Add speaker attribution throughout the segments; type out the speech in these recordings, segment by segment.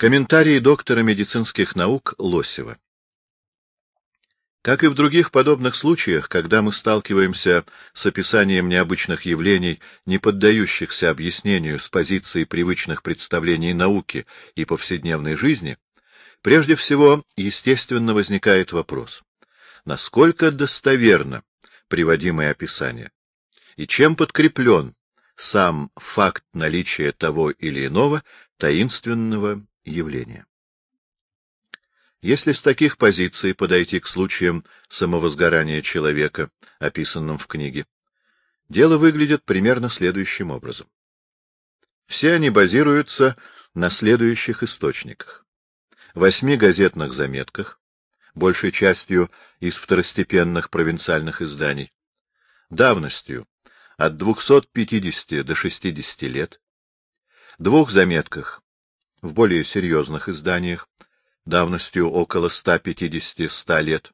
Speaker 1: Комментарии доктора медицинских наук Лосева. Как и в других подобных случаях, когда мы сталкиваемся с описанием необычных явлений, не поддающихся объяснению с позиции привычных представлений науки и повседневной жизни, прежде всего, естественно, возникает вопрос, насколько достоверно приводимое описание и чем подкреплен сам факт наличия того или иного таинственного явления. Если с таких позиций подойти к случаям самовозгорания человека, описанным в книге, дело выглядит примерно следующим образом. Все они базируются на следующих источниках. Восьми газетных заметках, большей частью из второстепенных провинциальных изданий, давностью от 250 до 60 лет, двух заметках в более серьезных изданиях, давностью около 150-100 лет.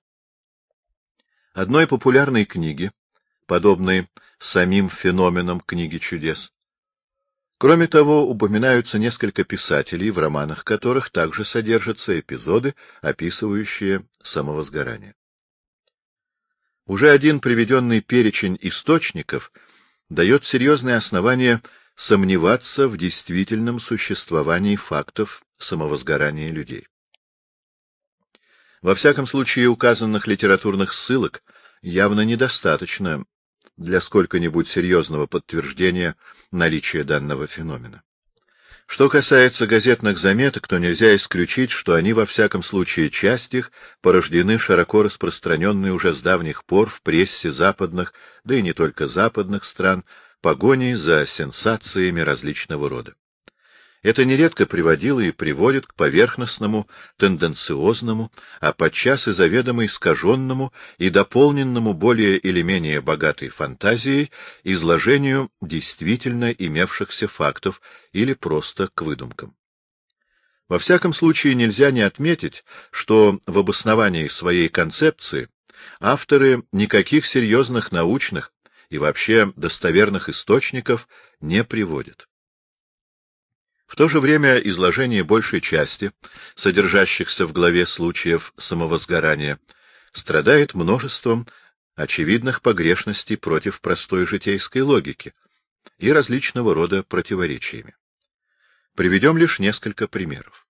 Speaker 1: Одной популярной книги, подобной самим феноменам книги чудес. Кроме того, упоминаются несколько писателей, в романах которых также содержатся эпизоды, описывающие самовозгорание. Уже один приведенный перечень источников дает серьезные основания сомневаться в действительном существовании фактов самовозгорания людей. Во всяком случае, указанных литературных ссылок явно недостаточно для сколько-нибудь серьезного подтверждения наличия данного феномена. Что касается газетных заметок, то нельзя исключить, что они, во всяком случае, часть их, порождены широко распространенной уже с давних пор в прессе западных, да и не только западных стран, погоней за сенсациями различного рода. Это нередко приводило и приводит к поверхностному, тенденциозному, а подчас и заведомо искаженному и дополненному более или менее богатой фантазией изложению действительно имевшихся фактов или просто к выдумкам. Во всяком случае нельзя не отметить, что в обосновании своей концепции авторы никаких серьезных научных и вообще достоверных источников не приводят. В то же время изложение большей части, содержащихся в главе случаев самовозгорания, страдает множеством очевидных погрешностей против простой житейской логики и различного рода противоречиями. Приведем лишь несколько примеров.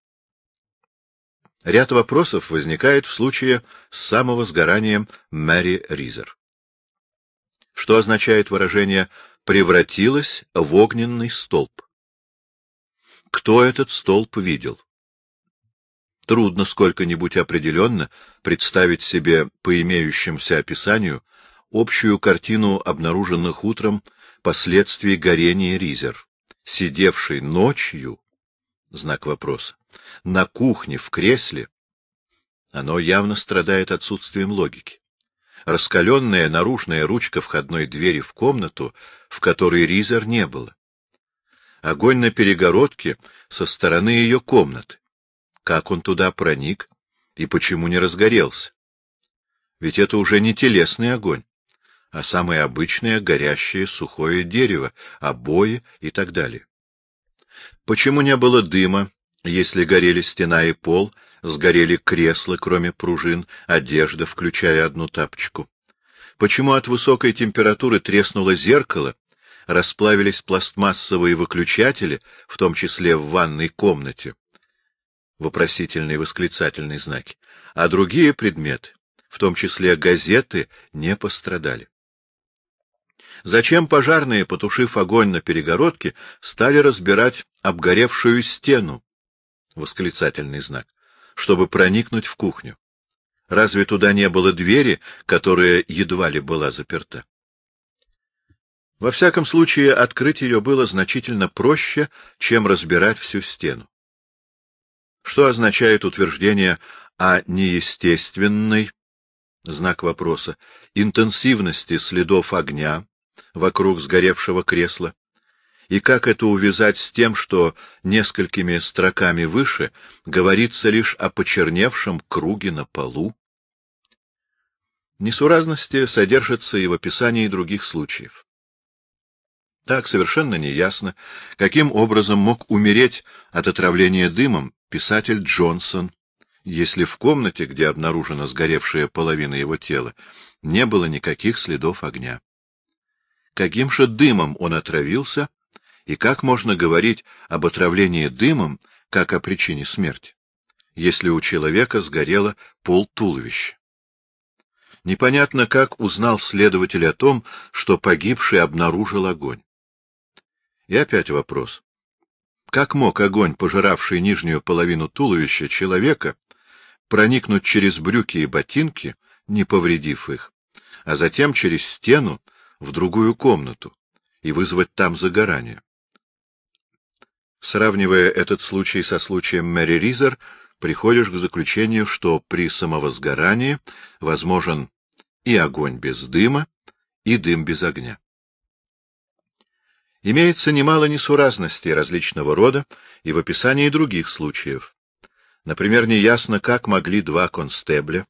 Speaker 1: Ряд вопросов возникает в случае с самовозгоранием Мэри Ризер. Что означает выражение «превратилась в огненный столб»? Кто этот столб видел? Трудно сколько-нибудь определенно представить себе по имеющемуся описанию общую картину обнаруженных утром последствий горения Ризер, сидевший ночью, знак вопроса, на кухне в кресле. Оно явно страдает отсутствием логики. Раскаленная наружная ручка входной двери в комнату, в которой Ризер не было огонь на перегородке со стороны ее комнаты. Как он туда проник и почему не разгорелся? Ведь это уже не телесный огонь, а самое обычное горящее сухое дерево, обои и так далее. Почему не было дыма, если горели стена и пол, сгорели кресла, кроме пружин, одежда, включая одну тапочку? Почему от высокой температуры треснуло зеркало, расплавились пластмассовые выключатели, в том числе в ванной комнате, вопросительные восклицательные знаки, а другие предметы, в том числе газеты, не пострадали. Зачем пожарные, потушив огонь на перегородке, стали разбирать обгоревшую стену? Восклицательный знак. Чтобы проникнуть в кухню. Разве туда не было двери, которая едва ли была заперта? Во всяком случае, открыть ее было значительно проще, чем разбирать всю стену. Что означает утверждение о неестественной, знак вопроса, интенсивности следов огня вокруг сгоревшего кресла, и как это увязать с тем, что несколькими строками выше говорится лишь о почерневшем круге на полу? Несуразности содержатся и в описании других случаев. Так совершенно неясно, каким образом мог умереть от отравления дымом писатель Джонсон, если в комнате, где обнаружена сгоревшая половина его тела, не было никаких следов огня. Каким же дымом он отравился, и как можно говорить об отравлении дымом, как о причине смерти, если у человека сгорело пол туловища? Непонятно, как узнал следователь о том, что погибший обнаружил огонь. И опять вопрос. Как мог огонь, пожиравший нижнюю половину туловища человека, проникнуть через брюки и ботинки, не повредив их, а затем через стену в другую комнату и вызвать там загорание? Сравнивая этот случай со случаем Мэри Ризер, приходишь к заключению, что при самовозгорании возможен и огонь без дыма, и дым без огня. Имеется немало несуразностей различного рода и в описании других случаев. Например, неясно, как могли два констебля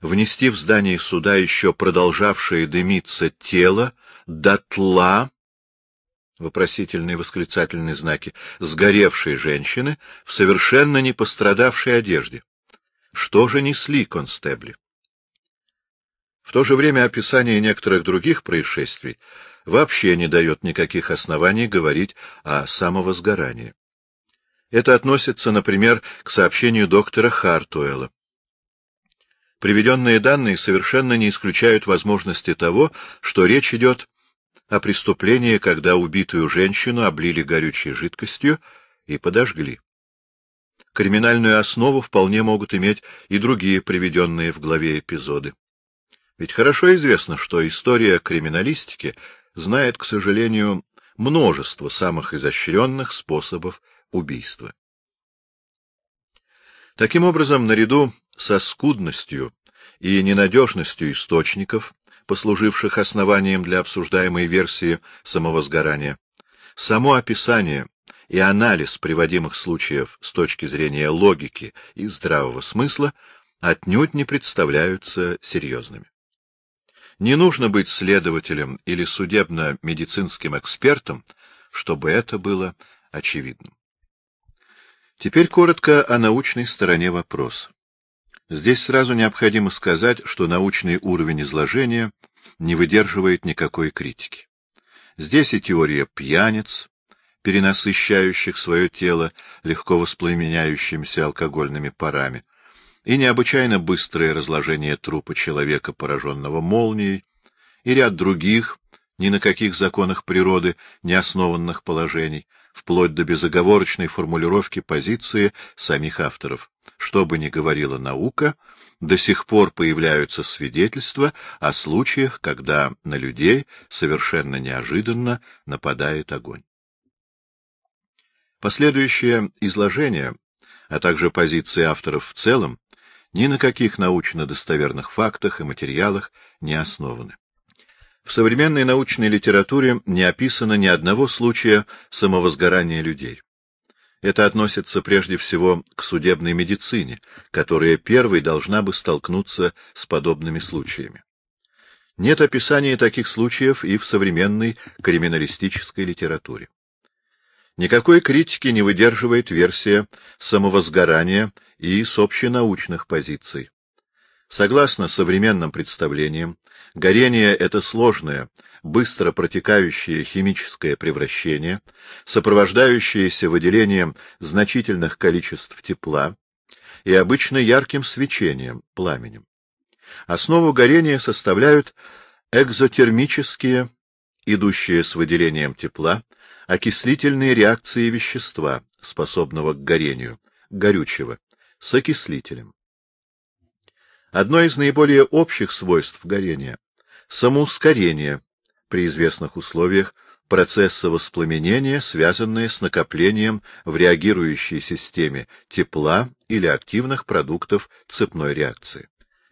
Speaker 1: внести в здание суда еще продолжавшее дымиться тело дотла, вопросительные восклицательные знаки, сгоревшей женщины в совершенно не пострадавшей одежде. Что же несли констебли? В то же время описание некоторых других происшествий вообще не дает никаких оснований говорить о самовозгорании. Это относится, например, к сообщению доктора Хартуэлла. Приведенные данные совершенно не исключают возможности того, что речь идет о преступлении, когда убитую женщину облили горючей жидкостью и подожгли. Криминальную основу вполне могут иметь и другие приведенные в главе эпизоды. Ведь хорошо известно, что история криминалистики знает, к сожалению, множество самых изощренных способов убийства. Таким образом, наряду со скудностью и ненадежностью источников, послуживших основанием для обсуждаемой версии самого сгорания, само описание и анализ приводимых случаев с точки зрения логики и здравого смысла отнюдь не представляются серьезными. Не нужно быть следователем или судебно-медицинским экспертом, чтобы это было очевидным. Теперь коротко о научной стороне вопроса. Здесь сразу необходимо сказать, что научный уровень изложения не выдерживает никакой критики. Здесь и теория пьяниц, перенасыщающих свое тело легко воспламеняющимися алкогольными парами, и необычайно быстрое разложение трупа человека, пораженного молнией, и ряд других, ни на каких законах природы не основанных положений, вплоть до безоговорочной формулировки позиции самих авторов. Что бы ни говорила наука, до сих пор появляются свидетельства о случаях, когда на людей совершенно неожиданно нападает огонь. Последующее изложение, а также позиции авторов в целом, ни на каких научно достоверных фактах и материалах не основаны. В современной научной литературе не описано ни одного случая самовозгорания людей. Это относится прежде всего к судебной медицине, которая первой должна бы столкнуться с подобными случаями. Нет описания таких случаев и в современной криминалистической литературе. Никакой критики не выдерживает версия самовозгорания и с общенаучных позиций. Согласно современным представлениям, горение — это сложное, быстро протекающее химическое превращение, сопровождающееся выделением значительных количеств тепла и обычно ярким свечением, пламенем. Основу горения составляют экзотермические, идущие с выделением тепла, окислительные реакции вещества, способного к горению, горючего, с окислителем. Одно из наиболее общих свойств горения — самоускорение при известных условиях процесса воспламенения, связанные с накоплением в реагирующей системе тепла или активных продуктов цепной реакции.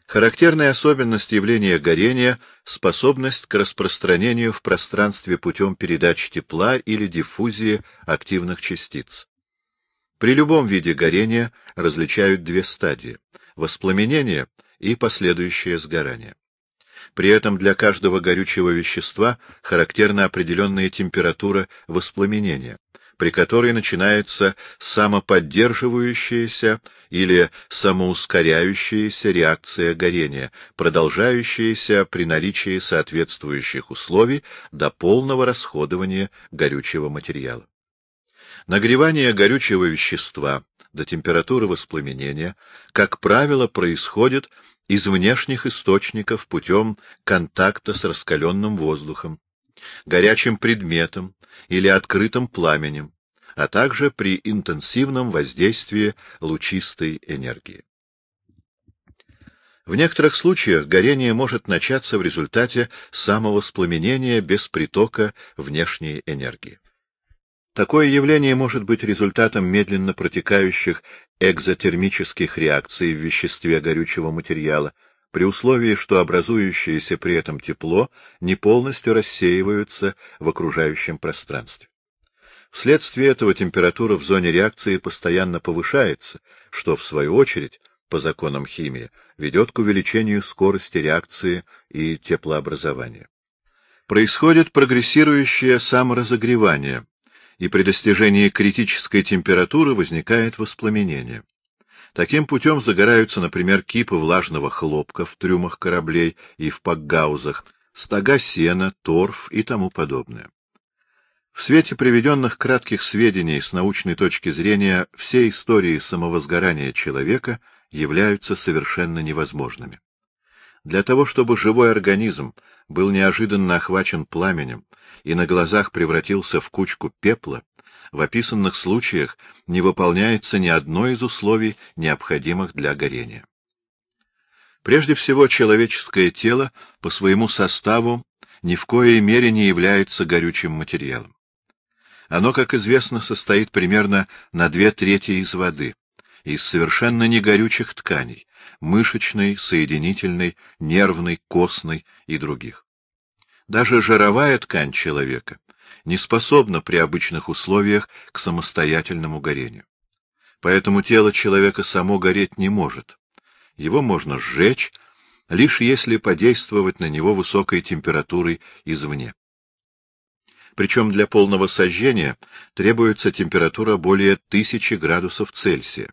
Speaker 1: Характерная особенность явления горения — способность к распространению в пространстве путем передачи тепла или диффузии активных частиц. При любом виде горения различают две стадии — воспламенение и последующее сгорание. При этом для каждого горючего вещества характерна определенная температура воспламенения, при которой начинается самоподдерживающаяся или самоускоряющаяся реакция горения, продолжающаяся при наличии соответствующих условий до полного расходования горючего материала. Нагревание горючего вещества до температуры воспламенения, как правило, происходит из внешних источников путем контакта с раскаленным воздухом, горячим предметом или открытым пламенем, а также при интенсивном воздействии лучистой энергии. В некоторых случаях горение может начаться в результате самовоспламенения без притока внешней энергии. Такое явление может быть результатом медленно протекающих экзотермических реакций в веществе горючего материала, при условии, что образующееся при этом тепло не полностью рассеиваются в окружающем пространстве. Вследствие этого температура в зоне реакции постоянно повышается, что, в свою очередь, по законам химии, ведет к увеличению скорости реакции и теплообразования. Происходит прогрессирующее саморазогревание, и при достижении критической температуры возникает воспламенение. Таким путем загораются, например, кипы влажного хлопка в трюмах кораблей и в пакгаузах, стога сена, торф и тому подобное. В свете приведенных кратких сведений с научной точки зрения все истории самовозгорания человека являются совершенно невозможными. Для того, чтобы живой организм был неожиданно охвачен пламенем и на глазах превратился в кучку пепла, в описанных случаях не выполняется ни одно из условий, необходимых для горения. Прежде всего, человеческое тело по своему составу ни в коей мере не является горючим материалом. Оно, как известно, состоит примерно на две трети из воды, из совершенно негорючих тканей, мышечной, соединительной, нервной, костной и других. Даже жировая ткань человека не способна при обычных условиях к самостоятельному горению. Поэтому тело человека само гореть не может. Его можно сжечь, лишь если подействовать на него высокой температурой извне. Причем для полного сожжения требуется температура более тысячи градусов Цельсия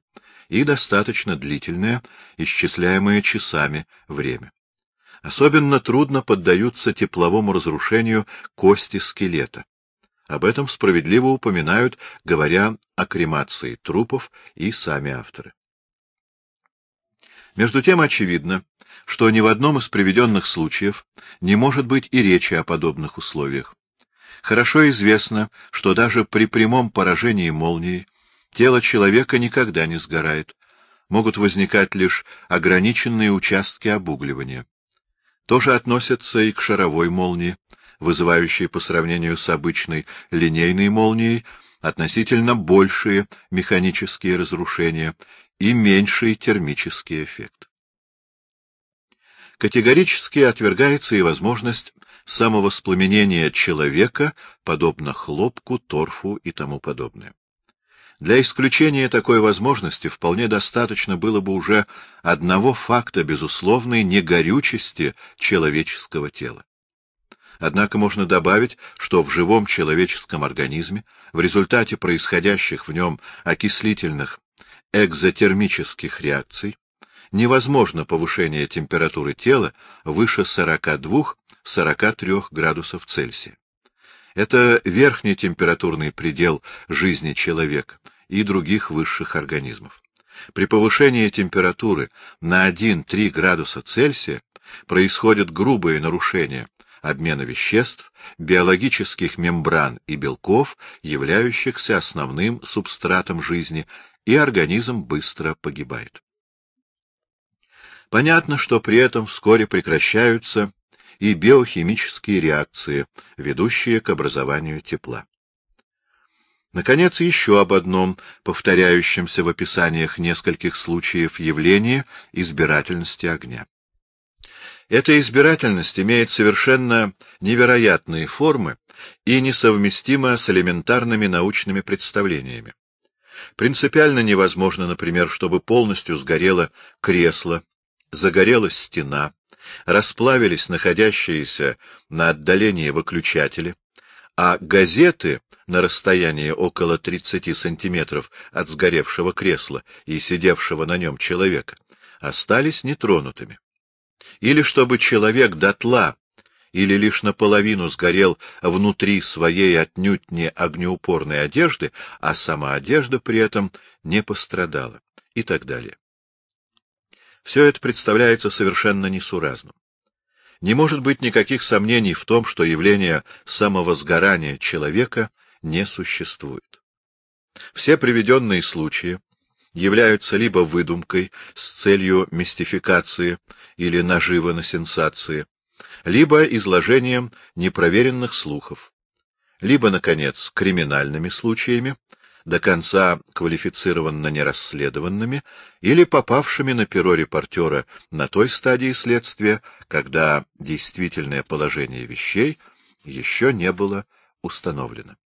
Speaker 1: и достаточно длительное, исчисляемое часами, время. Особенно трудно поддаются тепловому разрушению кости скелета. Об этом справедливо упоминают, говоря о кремации трупов и сами авторы. Между тем очевидно, что ни в одном из приведенных случаев не может быть и речи о подобных условиях. Хорошо известно, что даже при прямом поражении молнией тело человека никогда не сгорает, могут возникать лишь ограниченные участки обугливания. То же относится и к шаровой молнии, вызывающей по сравнению с обычной линейной молнией относительно большие механические разрушения и меньший термический эффект. Категорически отвергается и возможность самовоспламенения человека, подобно хлопку, торфу и тому подобное. Для исключения такой возможности вполне достаточно было бы уже одного факта безусловной негорючести человеческого тела. Однако можно добавить, что в живом человеческом организме в результате происходящих в нем окислительных экзотермических реакций невозможно повышение температуры тела выше 42-43 градусов Цельсия. Это верхний температурный предел жизни человека и других высших организмов. При повышении температуры на 1-3 градуса Цельсия происходит грубое нарушение обмена веществ, биологических мембран и белков, являющихся основным субстратом жизни, и организм быстро погибает. Понятно, что при этом вскоре прекращаются и биохимические реакции, ведущие к образованию тепла. Наконец, еще об одном, повторяющемся в описаниях нескольких случаев явлении избирательности огня. Эта избирательность имеет совершенно невероятные формы и несовместима с элементарными научными представлениями. Принципиально невозможно, например, чтобы полностью сгорело кресло, загорелась стена, расплавились находящиеся на отдалении выключатели, а газеты на расстоянии около 30 сантиметров от сгоревшего кресла и сидевшего на нем человека остались нетронутыми. Или чтобы человек дотла или лишь наполовину сгорел внутри своей отнюдь не огнеупорной одежды, а сама одежда при этом не пострадала, и так далее. Все это представляется совершенно несуразным. Не может быть никаких сомнений в том, что явление самовозгорания человека не существует. Все приведенные случаи являются либо выдумкой с целью мистификации или нажива на сенсации, либо изложением непроверенных слухов, либо, наконец, криминальными случаями, до конца квалифицированно нерасследованными или попавшими на перо репортера на той стадии следствия, когда действительное положение вещей еще не было установлено.